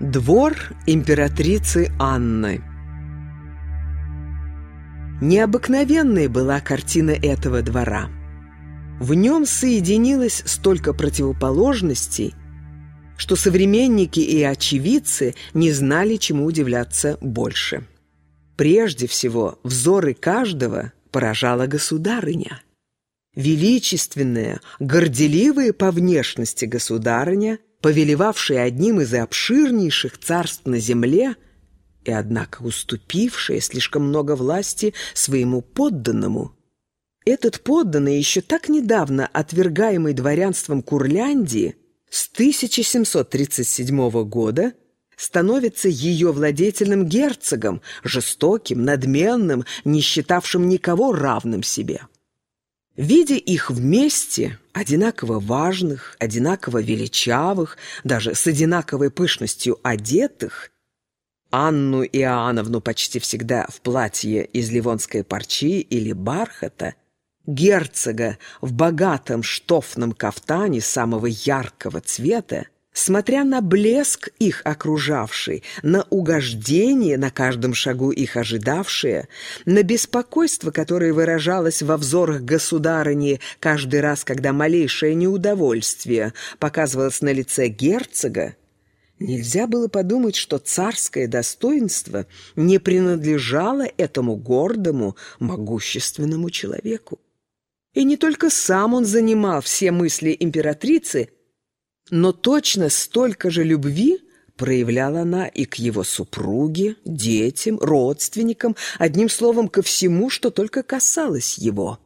Двор императрицы Анны Необыкновенной была картина этого двора. В нем соединилось столько противоположностей, что современники и очевидцы не знали, чему удивляться больше. Прежде всего, взоры каждого поражала государыня. Величественная, горделивая по внешности государыня – повелевавшая одним из обширнейших царств на земле и, однако, уступившая слишком много власти своему подданному. Этот подданный, еще так недавно отвергаемый дворянством Курляндии, с 1737 года становится ее владетельным герцогом, жестоким, надменным, не считавшим никого равным себе. Видя их вместе, одинаково важных, одинаково величавых, даже с одинаковой пышностью одетых, Анну Иоанновну почти всегда в платье из ливонской парчи или бархата, герцога в богатом штофном кафтане самого яркого цвета, Смотря на блеск их окружавший, на угождение, на каждом шагу их ожидавшее, на беспокойство, которое выражалось во взорах государыни каждый раз, когда малейшее неудовольствие показывалось на лице герцога, нельзя было подумать, что царское достоинство не принадлежало этому гордому, могущественному человеку. И не только сам он занимал все мысли императрицы – но точно столько же любви проявляла она и к его супруге, детям, родственникам, одним словом, ко всему, что только касалось его.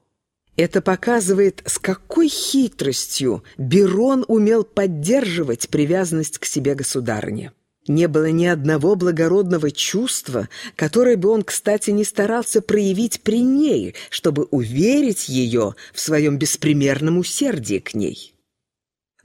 Это показывает, с какой хитростью Берон умел поддерживать привязанность к себе государыне. Не было ни одного благородного чувства, которое бы он, кстати, не старался проявить при ней, чтобы уверить ее в своем беспримерном усердии к ней.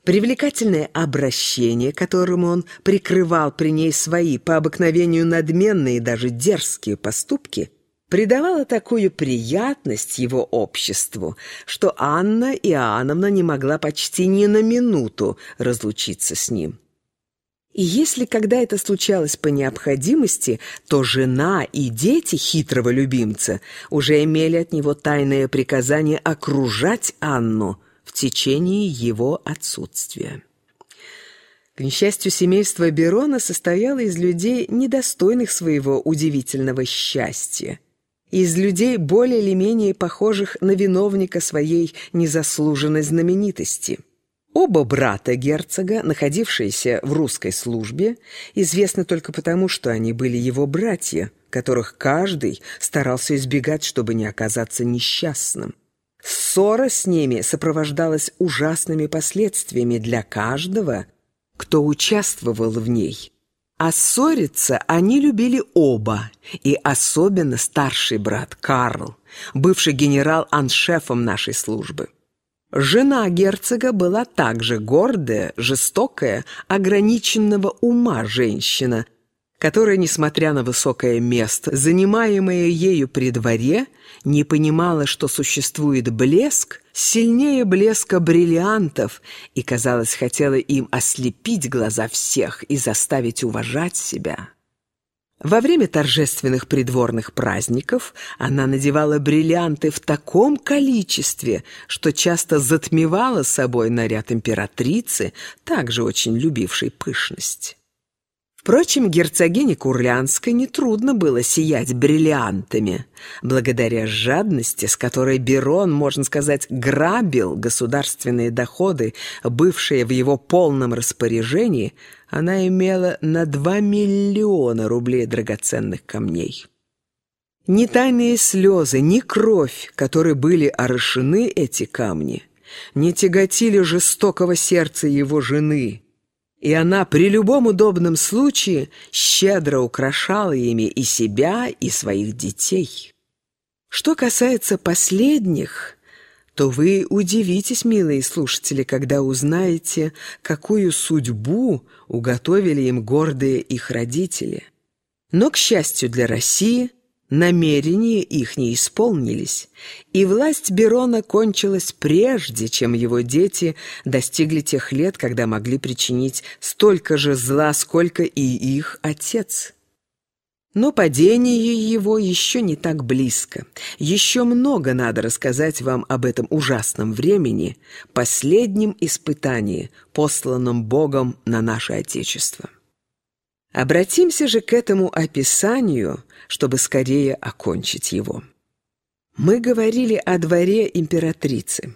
Привлекательное обращение, которым он прикрывал при ней свои по обыкновению надменные даже дерзкие поступки, придавало такую приятность его обществу, что Анна Иоанновна не могла почти ни на минуту разлучиться с ним. И если когда это случалось по необходимости, то жена и дети хитрого любимца уже имели от него тайное приказание окружать Анну – течение его отсутствия. К несчастью, семейство Берона состояло из людей, недостойных своего удивительного счастья, из людей более или менее похожих на виновника своей незаслуженной знаменитости. Оба брата герцога, находившиеся в русской службе, известны только потому, что они были его братья, которых каждый старался избегать, чтобы не оказаться несчастным. Ссора с ними сопровождалась ужасными последствиями для каждого, кто участвовал в ней. А ссориться они любили оба, и особенно старший брат Карл, бывший генерал-аншефом нашей службы. Жена герцога была также гордая, жестокая, ограниченного ума женщина – которая, несмотря на высокое место, занимаемое ею при дворе, не понимала, что существует блеск сильнее блеска бриллиантов и, казалось, хотела им ослепить глаза всех и заставить уважать себя. Во время торжественных придворных праздников она надевала бриллианты в таком количестве, что часто затмевала собой наряд императрицы, также очень любившей пышность. Впрочем, герцогине Курлянской нетрудно было сиять бриллиантами. Благодаря жадности, с которой Берон, можно сказать, грабил государственные доходы, бывшие в его полном распоряжении, она имела на 2 миллиона рублей драгоценных камней. Ни тайные слезы, ни кровь, которой были орошены эти камни, не тяготили жестокого сердца его жены – и она при любом удобном случае щедро украшала ими и себя, и своих детей. Что касается последних, то вы удивитесь, милые слушатели, когда узнаете, какую судьбу уготовили им гордые их родители. Но, к счастью для России, намерения их не исполнились, и власть Берона кончилась прежде, чем его дети достигли тех лет, когда могли причинить столько же зла, сколько и их отец. Но падение его еще не так близко. Еще много надо рассказать вам об этом ужасном времени, последнем испытании, посланном Богом на наше Отечество. Обратимся же к этому описанию, чтобы скорее окончить его. Мы говорили о дворе императрицы.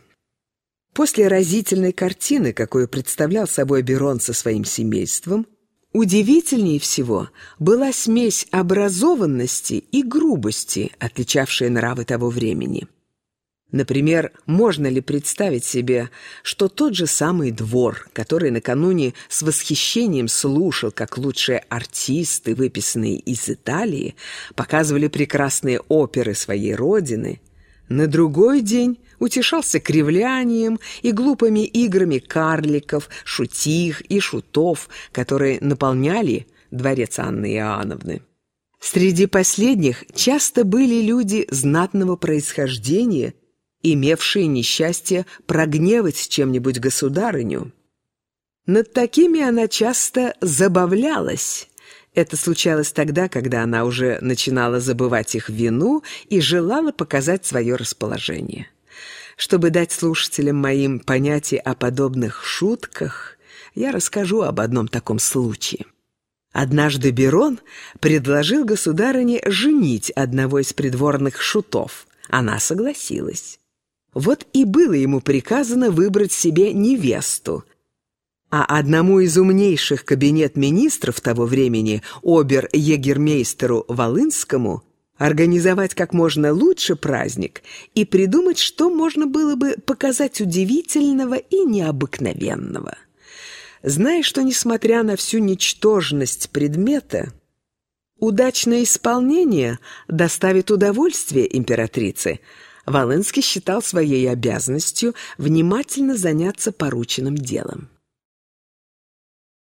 После разительной картины, какую представлял собой Берон со своим семейством, удивительнее всего была смесь образованности и грубости, отличавшая нравы того времени. Например, можно ли представить себе, что тот же самый двор, который накануне с восхищением слушал, как лучшие артисты, выписанные из Италии, показывали прекрасные оперы своей родины, на другой день утешался кривлянием и глупыми играми карликов, шутих и шутов, которые наполняли дворец Анны Иоанновны. Среди последних часто были люди знатного происхождения – имевшие несчастье прогневать чем-нибудь государыню. Над такими она часто забавлялась. Это случалось тогда, когда она уже начинала забывать их вину и желала показать свое расположение. Чтобы дать слушателям моим понятие о подобных шутках, я расскажу об одном таком случае. Однажды Берон предложил государыне женить одного из придворных шутов. Она согласилась. Вот и было ему приказано выбрать себе невесту. А одному из умнейших кабинет-министров того времени, обер-егермейстеру Волынскому, организовать как можно лучше праздник и придумать, что можно было бы показать удивительного и необыкновенного. Зная, что, несмотря на всю ничтожность предмета, удачное исполнение доставит удовольствие императрице – Волынский считал своей обязанностью внимательно заняться порученным делом.